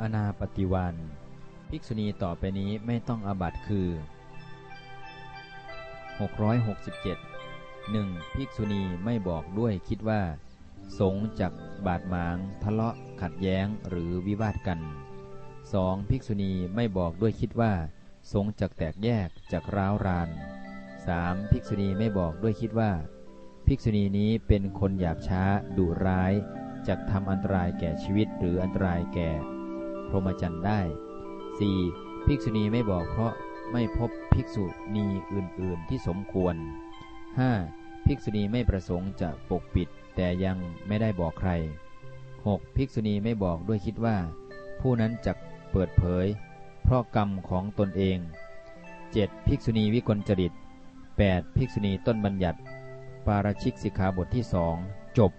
อนาปฏิวัน ภิกษุณีต่อไปนี้ไม่ต้องอาบัตคือ 667 1. ภิกษุณีไม่บอกด้วยคิดว่า สงจากบาดหมาง ทะเลาะขัดแย้งหรือวิวาทกัน 2. ภิกษุณีไม่บอกด้วยคิดว่า สงจากแตกแยกจากร้าวราน 3. ภิกษุณีไม่บอกด้วยคิดว่า ภิกษุณีนี้เป็นคนหยาบช้าดุร้ายจะทำอันตรายแก่ชีวิตหรืออันตรายแก่ พรหมจรรย์ได้ 4. ภิกษุณีไม่บอกเพราะไม่พบภิกษุณีอื่นๆที่สมควร 5. ภิกษุณีไม่ประสงค์จะปกปิด แต่ยังไม่ได้บอกใคร 6. ภิกษุณีไม่บอกด้วยคิดว่า ผู้นั้นจะเปิดเผย เพราะกรรมของตนเอง 7. ภิกษุณีวิกลจริต 8. ภิกษุณีต้นบัญญัติ ปาราชิกสิกขาบทที่สองจบ